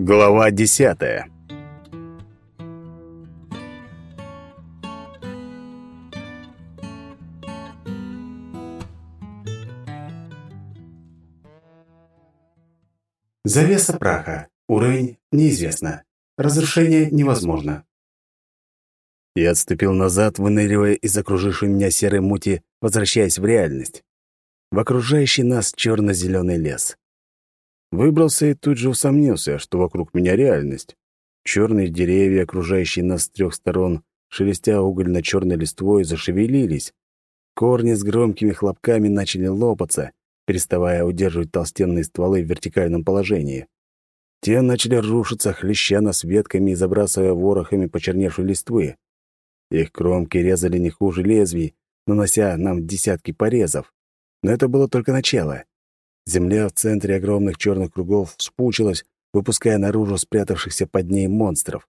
Глава десятая Завеса праха. Уровень неизвестно. Разрушение невозможно. Я отступил назад, выныривая из окружившей меня серой мути, возвращаясь в реальность. В окружающий нас черно-зеленый лес. Выбрался и тут же усомнился, что вокруг меня реальность. Черные деревья, окружающие нас с трех сторон, шелестя угольно-черной листвой, зашевелились. Корни с громкими хлопками начали лопаться, переставая удерживать толстенные стволы в вертикальном положении. Те начали рушиться, хлеща нас ветками и забрасывая ворохами почерневшей листвы. Их кромки резали не хуже лезвий, нанося нам десятки порезов. Но это было только начало. Земля в центре огромных черных кругов вспучилась, выпуская наружу спрятавшихся под ней монстров.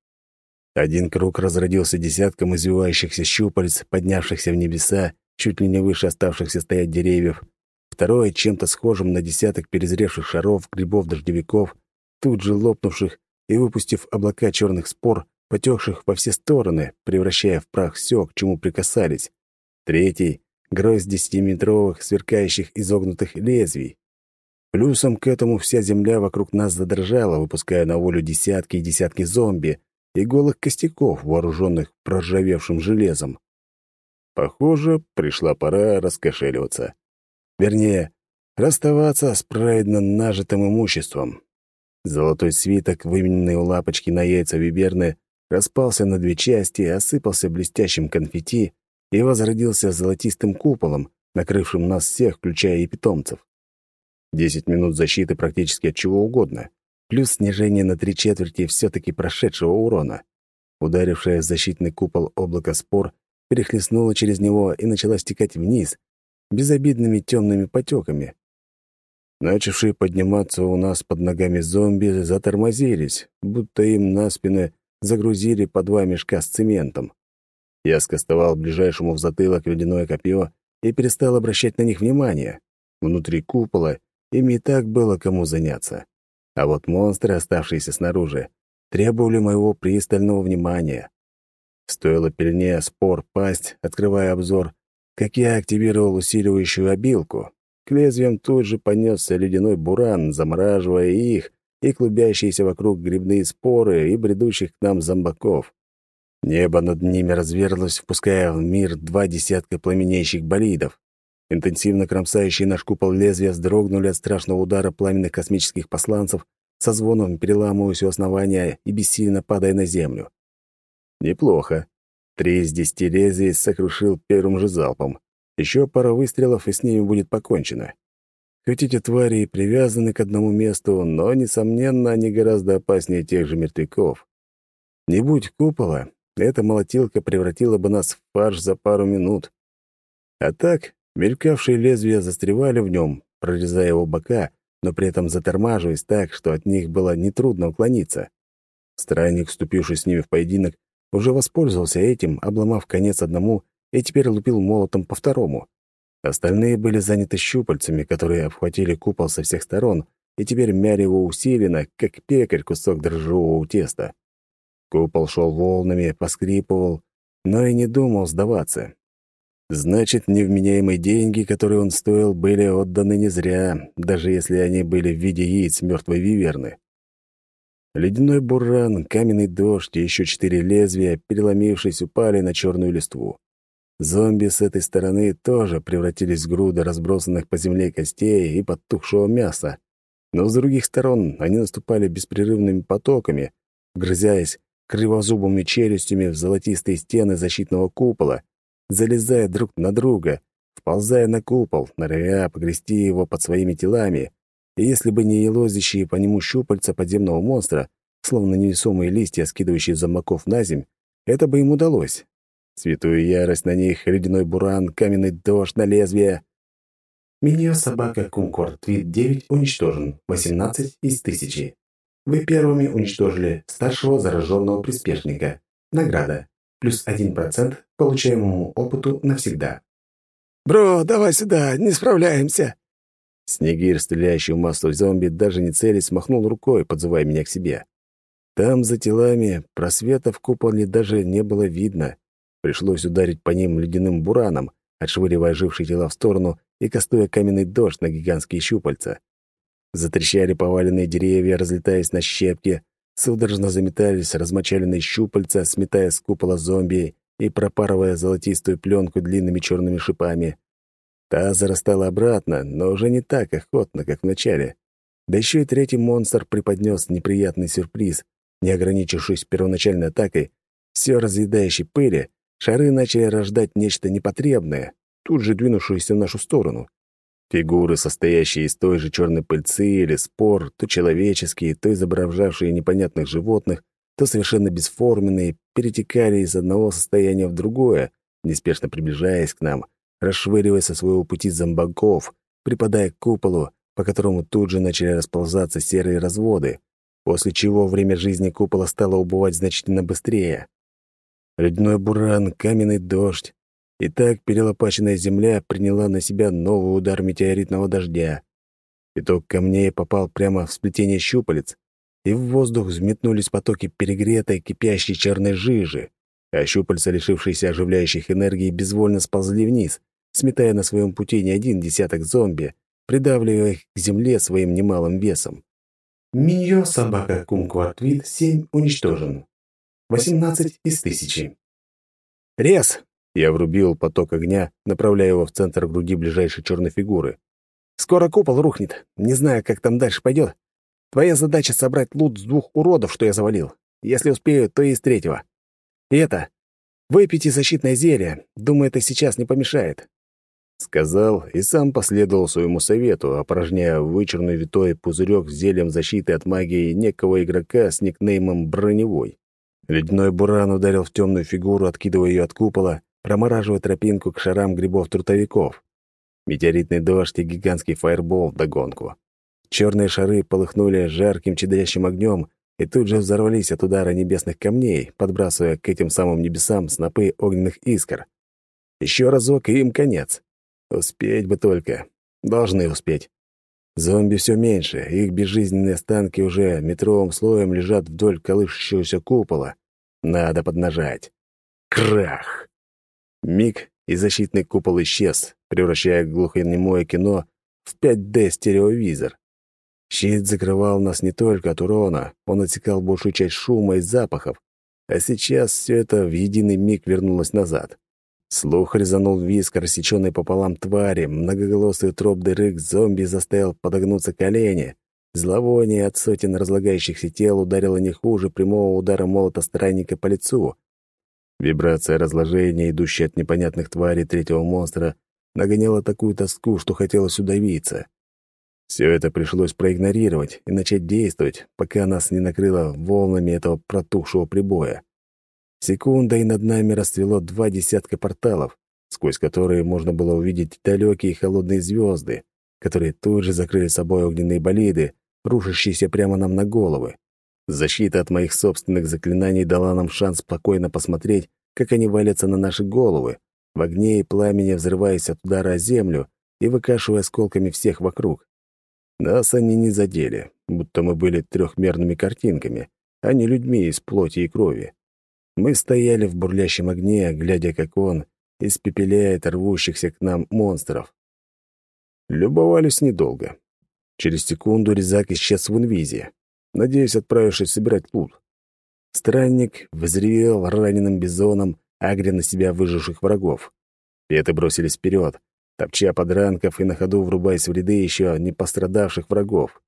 Один круг разродился десятком извивающихся щупалец, поднявшихся в небеса, чуть ли не выше оставшихся стоять деревьев. Второе — чем-то схожим на десяток перезревших шаров, грибов-дождевиков, тут же лопнувших и выпустив облака черных спор, потекших во все стороны, превращая в прах все, к чему прикасались. Третий — гроздь десятиметровых, сверкающих изогнутых лезвий. Плюсом к этому вся земля вокруг нас задрожала, выпуская на волю десятки и десятки зомби и голых костяков, вооруженных проржавевшим железом. Похоже, пришла пора раскошеливаться. Вернее, расставаться с праведно нажитым имуществом. Золотой свиток, вымененный у лапочки на яйца виберны, распался на две части, осыпался блестящим конфетти и возродился золотистым куполом, накрывшим нас всех, включая и питомцев. Десять минут защиты практически от чего угодно, плюс снижение на три четверти все-таки прошедшего урона. Ударившее в защитный купол облако спор перехлестнуло через него и начала стекать вниз, безобидными темными потеками. Начавшие подниматься у нас под ногами зомби затормозились, будто им на спины загрузили по два мешка с цементом. Я скостовал ближайшему в затылок ледяное копье и перестал обращать на них внимание. Внутри купола Ими и так было кому заняться. А вот монстры, оставшиеся снаружи, требовали моего пристального внимания. Стоило пельне спор пасть, открывая обзор, как я активировал усиливающую обилку. К лезвиям тут же понесся ледяной буран, замораживая их и клубящиеся вокруг грибные споры и бредущих к нам зомбаков. Небо над ними разверзлось, впуская в мир два десятка пламенеющих болидов. Интенсивно кромсающие наш купол лезвия вздрогнули от страшного удара пламенных космических посланцев, со звоном переламываясь у основания и бессильно падая на землю. Неплохо. Три из десяти лезвий сокрушил первым же залпом. Еще пара выстрелов, и с ними будет покончено. Хоть эти твари и привязаны к одному месту, но, несомненно, они гораздо опаснее тех же мертвяков. Не будь купола, эта молотилка превратила бы нас в фарш за пару минут. А так, Мелькавшие лезвия застревали в нем, прорезая его бока, но при этом затормаживаясь так, что от них было нетрудно уклониться. Странник, вступивший с ними в поединок, уже воспользовался этим, обломав конец одному и теперь лупил молотом по второму. Остальные были заняты щупальцами, которые обхватили купол со всех сторон и теперь мяли его усиленно, как пекарь кусок дрожжевого теста. Купол шел волнами, поскрипывал, но и не думал сдаваться. Значит, невменяемые деньги, которые он стоил, были отданы не зря, даже если они были в виде яиц мертвой виверны. Ледяной буран, каменный дождь и еще четыре лезвия, переломившись, упали на черную листву. Зомби с этой стороны тоже превратились в груды разбросанных по земле костей и подтухшего мяса. Но с других сторон они наступали беспрерывными потоками, грызясь кривозубыми челюстями в золотистые стены защитного купола, залезая друг на друга, вползая на купол, норовя погрести его под своими телами, и если бы не елозящие по нему щупальца подземного монстра, словно невесомые листья, скидывающие замоков на земь, это бы им удалось. Святую ярость на них, ледяной буран, каменный дождь на лезвие. Миньо собака Кумкорд Твит 9 уничтожен, 18 из тысячи. Вы первыми уничтожили старшего зараженного приспешника. Награда плюс 1% получаемому опыту навсегда. «Бро, давай сюда, не справляемся!» Снегирь, стреляющий в массу зомби, даже не целясь, махнул рукой, подзывая меня к себе. Там, за телами, просвета в куполе даже не было видно. Пришлось ударить по ним ледяным бураном, отшвыривая ожившие тела в сторону и кастуя каменный дождь на гигантские щупальца. Затрещали поваленные деревья, разлетаясь на щепки, судорожно заметались размочаленные щупальца, сметая с купола зомби и пропарывая золотистую пленку длинными черными шипами. Та зарастала обратно, но уже не так охотно, как в начале. Да еще и третий монстр преподнес неприятный сюрприз. Не ограничившись первоначальной атакой, все разъедающей пыли, шары начали рождать нечто непотребное, тут же двинувшееся в нашу сторону. Фигуры, состоящие из той же черной пыльцы или спор, то человеческие, то изображавшие непонятных животных, то совершенно бесформенные, перетекали из одного состояния в другое, неспешно приближаясь к нам, расшвыривая со своего пути зомбаков, припадая к куполу, по которому тут же начали расползаться серые разводы, после чего время жизни купола стало убывать значительно быстрее. Ледяной буран, каменный дождь, и так перелопаченная земля приняла на себя новый удар метеоритного дождя. Пяток камней попал прямо в сплетение щупалец, и в воздух взметнулись потоки перегретой, кипящей черной жижи, а щупальца, лишившиеся оживляющих энергий, безвольно сползли вниз, сметая на своем пути не один десяток зомби, придавливая их к земле своим немалым весом. Миньо собака Кумквартвит 7 уничтожен. 18 из тысячи. «Рез!» — я врубил поток огня, направляя его в центр груди ближайшей черной фигуры. «Скоро купол рухнет. Не знаю, как там дальше пойдет. Твоя задача — собрать лут с двух уродов, что я завалил. Если успею, то и с третьего. И это... Выпейте защитное зелье. Думаю, это сейчас не помешает. Сказал и сам последовал своему совету, опорожняя вычурный витой пузырек с зельем защиты от магии некого игрока с никнеймом «Броневой». Ледяной буран ударил в темную фигуру, откидывая ее от купола, промораживая тропинку к шарам грибов-трутовиков. Метеоритный дождь и гигантский фаербол вдогонку. Черные шары полыхнули жарким чадящим огнем и тут же взорвались от удара небесных камней, подбрасывая к этим самым небесам снопы огненных искр. Еще разок, и им конец. Успеть бы только. Должны успеть. Зомби все меньше, их безжизненные останки уже метровым слоем лежат вдоль колышущегося купола. Надо поднажать. Крах! Миг, и защитный купол исчез, превращая глухонемое кино в 5D-стереовизор. Щит закрывал нас не только от урона, он отсекал большую часть шума и запахов, а сейчас все это в единый миг вернулось назад. Слух резанул виск, рассеченный пополам твари, многоголосый утробный рык зомби заставил подогнуться колени. Зловоние от сотен разлагающихся тел ударило не хуже прямого удара молота странника по лицу. Вибрация разложения, идущая от непонятных тварей третьего монстра, нагоняла такую тоску, что хотелось удавиться. Все это пришлось проигнорировать и начать действовать, пока нас не накрыло волнами этого протухшего прибоя. Секунда, и над нами расцвело два десятка порталов, сквозь которые можно было увидеть далекие холодные звезды, которые тут же закрыли собой огненные болиды, рушащиеся прямо нам на головы. Защита от моих собственных заклинаний дала нам шанс спокойно посмотреть, как они валятся на наши головы, в огне и пламени взрываясь от удара о землю и выкашивая осколками всех вокруг. Нас они не задели, будто мы были трехмерными картинками, а не людьми из плоти и крови. Мы стояли в бурлящем огне, глядя, как он испепеляет рвущихся к нам монстров. Любовались недолго. Через секунду резак исчез в инвизе, надеюсь, отправившись собирать лут. Странник взревел раненым бизоном, агря на себя выживших врагов. Петы бросились вперед, топча подранков и на ходу врубаясь в ряды еще не пострадавших врагов.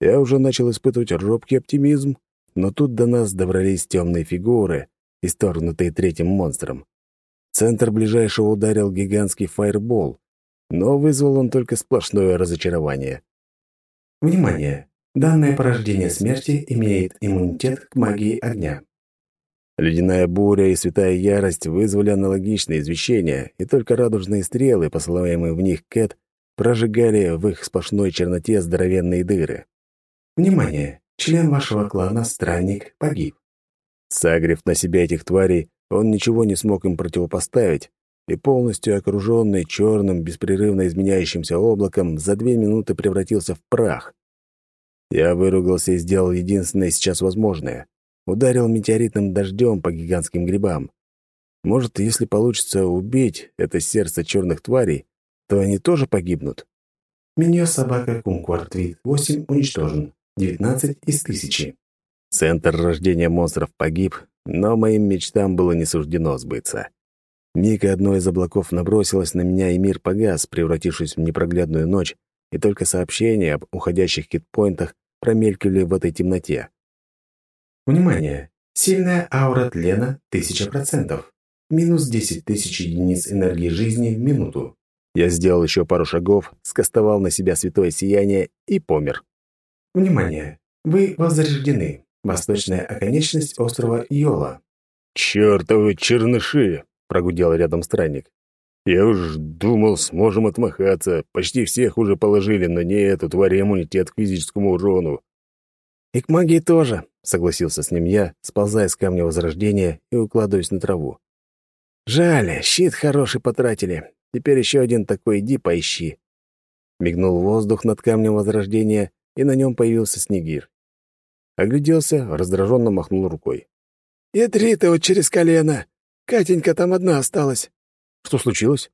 Я уже начал испытывать робкий оптимизм, но тут до нас добрались темные фигуры, исторгнутые третьим монстром. Центр ближайшего ударил гигантский фаербол, но вызвал он только сплошное разочарование. Внимание! Данное порождение смерти имеет иммунитет к магии огня. Ледяная буря и святая ярость вызвали аналогичные извещения, и только радужные стрелы, посылаемые в них Кэт, прожигали в их сплошной черноте здоровенные дыры. Внимание! Член вашего клана, странник, погиб. Сагрив на себя этих тварей, он ничего не смог им противопоставить, и полностью окруженный черным, беспрерывно изменяющимся облаком, за две минуты превратился в прах. Я выругался и сделал единственное сейчас возможное. Ударил метеоритным дождем по гигантским грибам. Может, если получится убить это сердце черных тварей, то они тоже погибнут. Меню собака Кумквартвит 8 уничтожен. 19 из тысячи. Центр рождения монстров погиб, но моим мечтам было не суждено сбыться. Мика одно из облаков набросилась на меня, и мир погас, превратившись в непроглядную ночь, и только сообщения об уходящих хитпоинтах промелькивали в этой темноте. Внимание! Сильная аура тлена 1000%. Минус 10 тысяч единиц энергии жизни в минуту. Я сделал еще пару шагов, скостовал на себя святое сияние и помер. Внимание! Вы возрождены. Восточная оконечность острова Йола. «Чёртовы черныши!» — прогудел рядом странник. «Я уж думал, сможем отмахаться. Почти всех уже положили, но не эту тварь иммунитет к физическому урону». «И к магии тоже», — согласился с ним я, сползая с камня Возрождения и укладываясь на траву. «Жаль, щит хороший потратили. Теперь еще один такой иди поищи». Мигнул воздух над камнем Возрождения, и на нем появился Снегир. Огляделся, раздраженно махнул рукой. «Ядри ты вот через колено! Катенька там одна осталась!» «Что случилось?»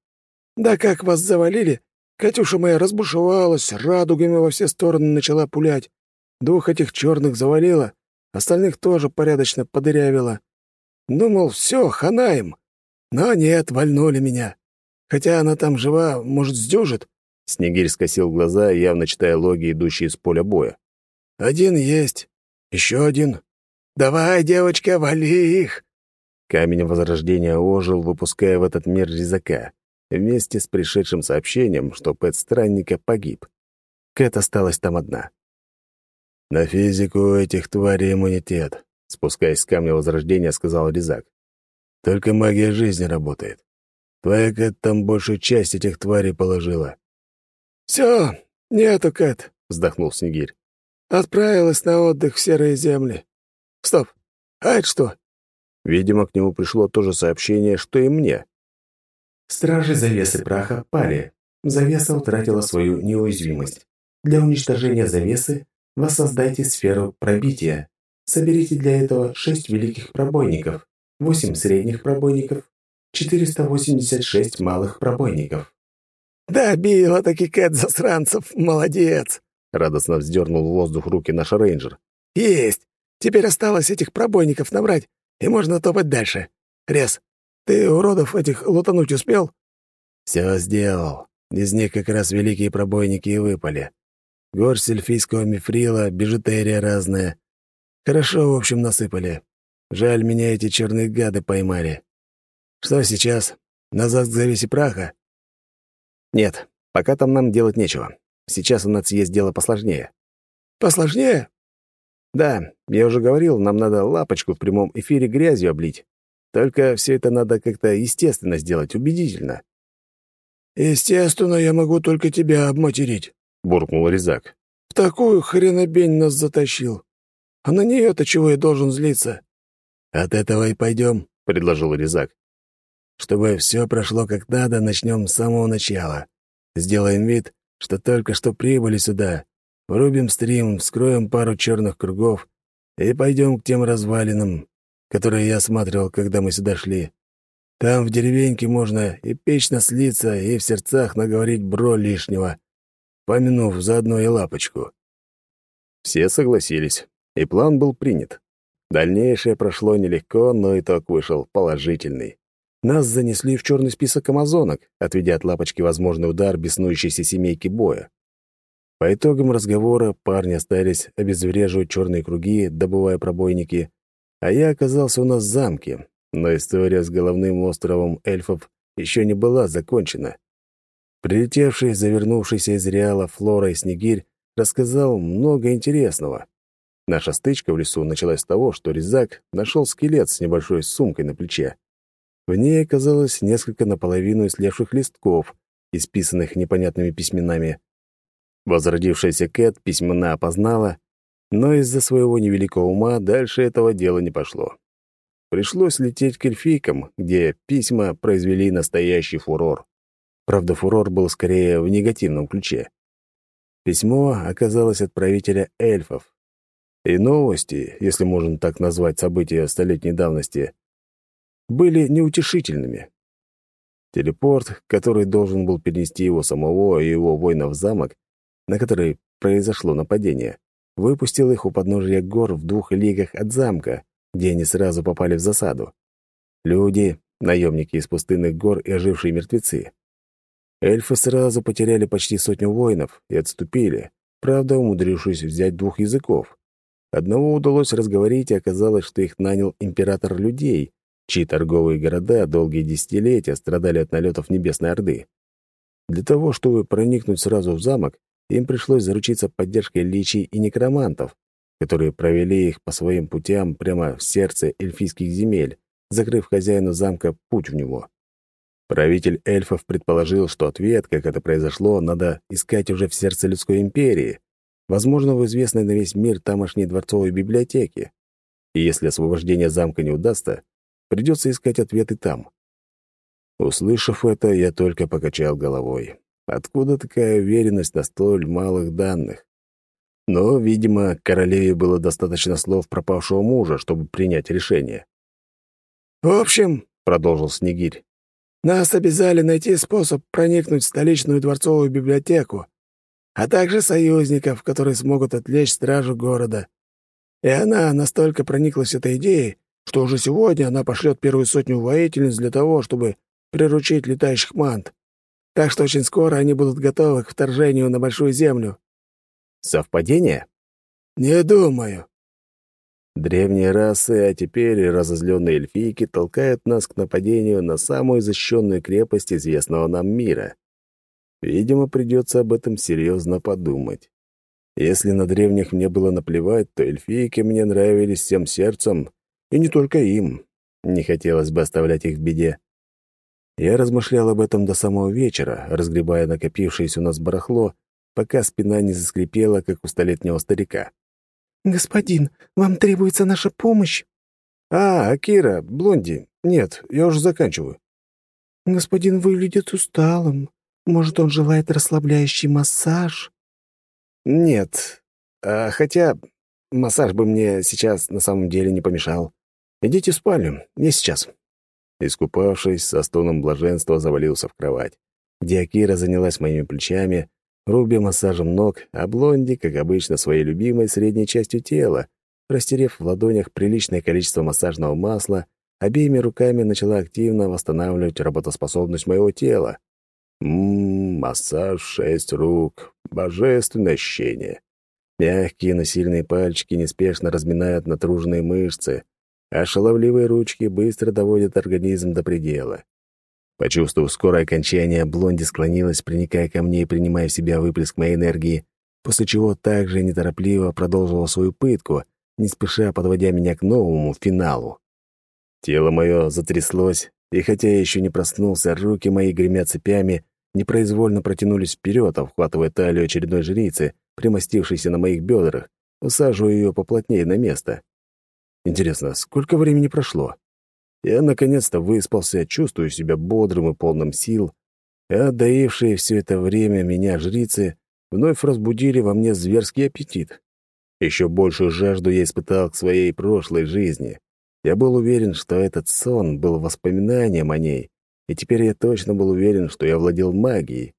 «Да как вас завалили? Катюша моя разбушевалась, радугами во все стороны начала пулять. Двух этих черных завалила, остальных тоже порядочно подырявила. Думал, все, хана им. Но нет, вальнули меня. Хотя она там жива, может, сдюжит?» Снегирь скосил глаза, явно читая логи, идущие с поля боя. «Один есть. Еще один. Давай, девочка, вали их!» Камень Возрождения ожил, выпуская в этот мир резака, вместе с пришедшим сообщением, что Пэт Странника погиб. Кэт осталась там одна. «На физику этих тварей иммунитет», — спускаясь с камня Возрождения, сказал Резак. «Только магия жизни работает. Твоя Кэт там большую часть этих тварей положила. «Все, нету, Кэт», — вздохнул Снегирь. «Отправилась на отдых в серые земли. Стоп, а это что?» Видимо, к нему пришло то же сообщение, что и мне. Стражи завесы праха пали. Завеса утратила свою неуязвимость. Для уничтожения завесы воссоздайте сферу пробития. Соберите для этого шесть великих пробойников, восемь средних пробойников, 486 малых пробойников. «Добила таки Кэт засранцев, молодец!» Радостно вздернул в воздух руки наш рейнджер. «Есть! Теперь осталось этих пробойников набрать, и можно топать дальше. Рез, ты уродов этих лутануть успел?» «Все сделал. Из них как раз великие пробойники и выпали. Горсть сельфийского мифрила, бижутерия разная. Хорошо, в общем, насыпали. Жаль, меня эти черные гады поймали. Что сейчас? Назад к завесе праха?» «Нет, пока там нам делать нечего. Сейчас у нас есть дело посложнее». «Посложнее?» «Да, я уже говорил, нам надо лапочку в прямом эфире грязью облить. Только все это надо как-то естественно сделать, убедительно». «Естественно, я могу только тебя обматерить», — буркнул Резак. «В такую хренобень нас затащил. А на нее-то чего я должен злиться?» «От этого и пойдем», — предложил Резак. Чтобы все прошло как надо, начнем с самого начала. Сделаем вид, что только что прибыли сюда. Врубим стрим, вскроем пару черных кругов и пойдем к тем развалинам, которые я осматривал, когда мы сюда шли. Там в деревеньке можно и печно слиться, и в сердцах наговорить бро лишнего, помянув заодно и лапочку. Все согласились, и план был принят. Дальнейшее прошло нелегко, но итог вышел положительный. Нас занесли в черный список амазонок, отведя от лапочки возможный удар беснующейся семейки боя. По итогам разговора парни остались обезвреживать черные круги, добывая пробойники, а я оказался у нас в замке, но история с головным островом эльфов еще не была закончена. Прилетевший, завернувшийся из Реала Флора и Снегирь рассказал много интересного. Наша стычка в лесу началась с того, что Резак нашел скелет с небольшой сумкой на плече. В ней оказалось несколько наполовину слевших листков, исписанных непонятными письменами. Возродившаяся Кэт письмена опознала, но из-за своего невеликого ума дальше этого дела не пошло. Пришлось лететь к эльфийкам, где письма произвели настоящий фурор. Правда, фурор был скорее в негативном ключе. Письмо оказалось от правителя эльфов. И новости, если можно так назвать события столетней давности, были неутешительными. Телепорт, который должен был перенести его самого и его воинов в замок, на который произошло нападение, выпустил их у подножия гор в двух лигах от замка, где они сразу попали в засаду. Люди, наемники из пустынных гор и ожившие мертвецы. Эльфы сразу потеряли почти сотню воинов и отступили, правда, умудрившись взять двух языков. Одного удалось разговорить, и оказалось, что их нанял император людей, чьи торговые города долгие десятилетия страдали от налетов Небесной Орды. Для того, чтобы проникнуть сразу в замок, им пришлось заручиться поддержкой личий и некромантов, которые провели их по своим путям прямо в сердце эльфийских земель, закрыв хозяину замка путь в него. Правитель эльфов предположил, что ответ, как это произошло, надо искать уже в сердце людской империи, возможно, в известной на весь мир тамошней дворцовой библиотеке. И если освобождение замка не удастся, придется искать ответы там. Услышав это, я только покачал головой. Откуда такая уверенность на столь малых данных? Но, видимо, королеве было достаточно слов пропавшего мужа, чтобы принять решение. «В общем», — продолжил Снегирь, «нас обязали найти способ проникнуть в столичную дворцовую библиотеку, а также союзников, которые смогут отвлечь стражу города. И она настолько прониклась этой идеей, что уже сегодня она пошлет первую сотню воительниц для того, чтобы приручить летающих мант. Так что очень скоро они будут готовы к вторжению на Большую Землю». «Совпадение?» «Не думаю». Древние расы, а теперь и разозленные эльфийки толкают нас к нападению на самую защищенную крепость известного нам мира. Видимо, придется об этом серьезно подумать. Если на древних мне было наплевать, то эльфийки мне нравились всем сердцем, и не только им. Не хотелось бы оставлять их в беде. Я размышлял об этом до самого вечера, разгребая накопившееся у нас барахло, пока спина не заскрипела, как у столетнего старика. «Господин, вам требуется наша помощь?» «А, Акира, Блонди. Нет, я уже заканчиваю». «Господин выглядит усталым. Может, он желает расслабляющий массаж?» «Нет. А, хотя массаж бы мне сейчас на самом деле не помешал. Идите в спальню. Я сейчас». Искупавшись, со стоном блаженства завалился в кровать, где Акира занялась моими плечами, Руби массажем ног, а Блонди, как обычно, своей любимой средней частью тела, растерев в ладонях приличное количество массажного масла, обеими руками начала активно восстанавливать работоспособность моего тела. Ммм, массаж шесть рук. Божественное ощущение. Мягкие, но сильные пальчики неспешно разминают натруженные мышцы, а шаловливые ручки быстро доводят организм до предела. Почувствовав скорое окончание, Блонди склонилась, приникая ко мне и принимая в себя выплеск моей энергии, после чего также неторопливо продолжила свою пытку, не спеша подводя меня к новому финалу. Тело мое затряслось, и хотя я еще не проснулся, руки мои, гремя цепями, непроизвольно протянулись вперед, обхватывая талию очередной жрицы, примостившейся на моих бедрах, усаживая ее поплотнее на место. Интересно, сколько времени прошло? Я наконец-то выспался, чувствую себя бодрым и полным сил, а доившие все это время меня жрицы вновь разбудили во мне зверский аппетит. Еще большую жажду я испытал к своей прошлой жизни. Я был уверен, что этот сон был воспоминанием о ней, и теперь я точно был уверен, что я владел магией,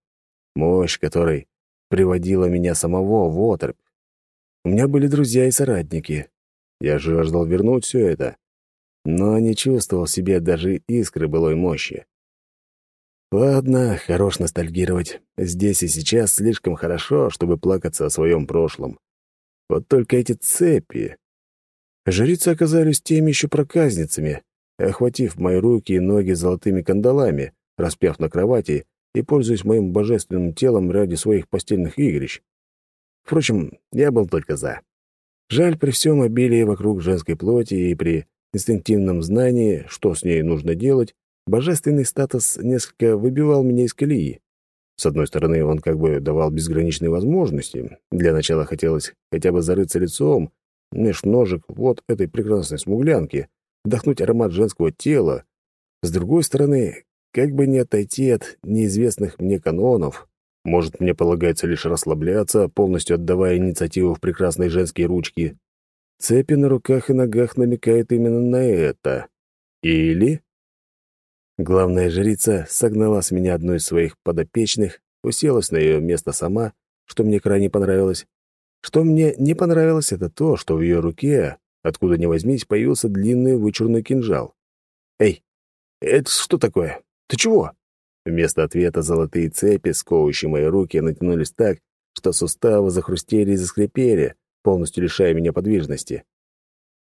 мощь которой приводила меня самого в оторопь. У меня были друзья и соратники. Я жаждал вернуть все это, но не чувствовал в себе даже искры былой мощи. Ладно, хорош ностальгировать. Здесь и сейчас слишком хорошо, чтобы плакаться о своем прошлом. Вот только эти цепи... Жрицы оказались теми еще проказницами, охватив мои руки и ноги золотыми кандалами, распяв на кровати и пользуясь моим божественным телом ради своих постельных игрищ. Впрочем, я был только за. Жаль, при всем обилии вокруг женской плоти и при инстинктивном знании, что с ней нужно делать, божественный статус несколько выбивал меня из колеи. С одной стороны, он как бы давал безграничные возможности. Для начала хотелось хотя бы зарыться лицом меж ножек вот этой прекрасной смуглянки, вдохнуть аромат женского тела. С другой стороны, как бы не отойти от неизвестных мне канонов, Может, мне полагается лишь расслабляться, полностью отдавая инициативу в прекрасные женские ручки. Цепи на руках и ногах намекают именно на это. Или... Главная жрица согнала с меня одну из своих подопечных, уселась на ее место сама, что мне крайне понравилось. Что мне не понравилось, это то, что в ее руке, откуда ни возьмись, появился длинный вычурный кинжал. «Эй, это что такое? Ты чего?» Вместо ответа золотые цепи, сковывающие мои руки, натянулись так, что суставы захрустели и заскрипели, полностью лишая меня подвижности.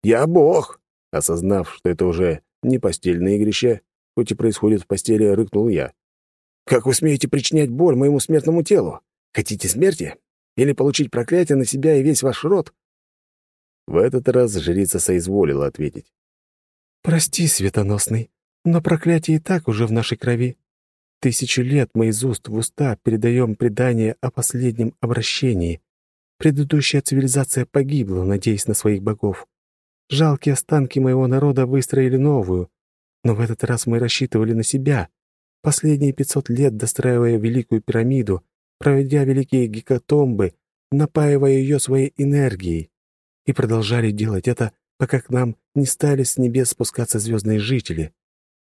«Я бог!» Осознав, что это уже не постельное игрище, хоть и происходит в постели, рыкнул я. «Как вы смеете причинять боль моему смертному телу? Хотите смерти? Или получить проклятие на себя и весь ваш род?» В этот раз жрица соизволила ответить. «Прости, светоносный, но проклятие и так уже в нашей крови. Тысячу лет мы из уст в уста передаем предание о последнем обращении. Предыдущая цивилизация погибла, надеясь на своих богов. Жалкие останки моего народа выстроили новую, но в этот раз мы рассчитывали на себя. Последние пятьсот лет достраивая Великую пирамиду, проведя великие гекатомбы, напаивая ее своей энергией. И продолжали делать это, пока к нам не стали с небес спускаться звездные жители.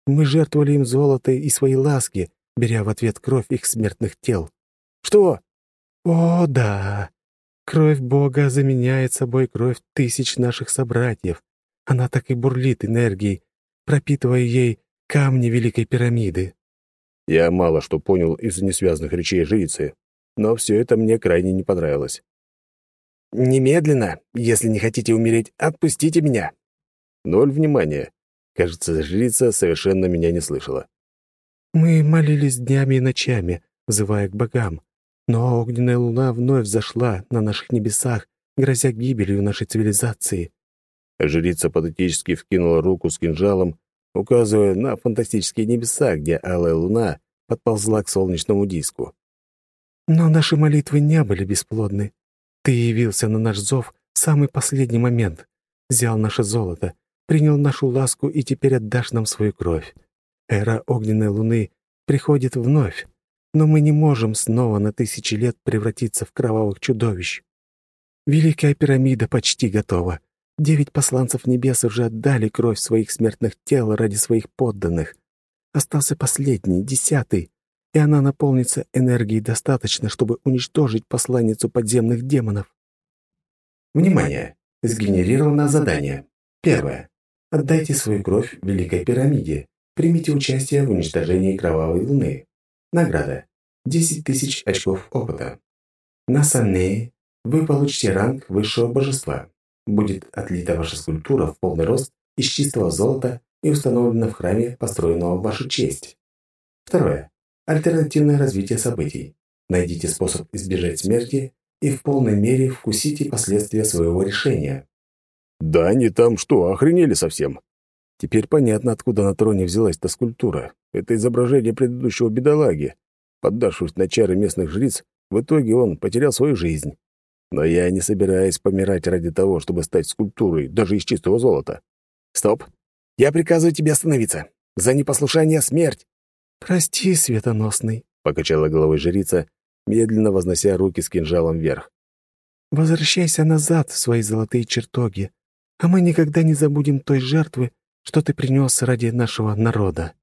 Мы жертвовали им золото и свои ласки, беря в ответ кровь их смертных тел. Что? О, да. Кровь Бога заменяет собой кровь тысяч наших собратьев. Она так и бурлит энергией, пропитывая ей камни Великой пирамиды. Я мало что понял из несвязанных речей жрицы, но все это мне крайне не понравилось. «Немедленно, если не хотите умереть, отпустите меня!» Ноль внимания. Кажется, жрица совершенно меня не слышала. «Мы молились днями и ночами, взывая к богам, но огненная луна вновь взошла на наших небесах, грозя гибелью нашей цивилизации». Жрица патетически вкинула руку с кинжалом, указывая на фантастические небеса, где алая луна подползла к солнечному диску. «Но наши молитвы не были бесплодны. Ты явился на наш зов в самый последний момент, взял наше золото, принял нашу ласку и теперь отдашь нам свою кровь. Эра огненной луны приходит вновь, но мы не можем снова на тысячи лет превратиться в кровавых чудовищ. Великая пирамида почти готова. Девять посланцев небес уже отдали кровь своих смертных тел ради своих подданных. Остался последний, десятый, и она наполнится энергией достаточно, чтобы уничтожить посланницу подземных демонов. Внимание! Сгенерировано задание. Первое. Отдайте свою кровь Великой пирамиде. Примите участие в уничтожении Кровавой Луны. Награда. 10 тысяч очков опыта. На Саннее вы получите ранг высшего божества. Будет отлита ваша скульптура в полный рост из чистого золота и установлена в храме, построенного в вашу честь. Второе. Альтернативное развитие событий. Найдите способ избежать смерти и в полной мере вкусите последствия своего решения. Да они там что, охренели совсем? Теперь понятно, откуда на троне взялась эта скульптура. Это изображение предыдущего бедолаги. Поддавшись на чары местных жриц, в итоге он потерял свою жизнь. Но я не собираюсь помирать ради того, чтобы стать скульптурой, даже из чистого золота. Стоп. Я приказываю тебе остановиться. За непослушание смерть. Прости, светоносный, покачала головой жрица, медленно вознося руки с кинжалом вверх. Возвращайся назад в свои золотые чертоги а мы никогда не забудем той жертвы, что ты принес ради нашего народа».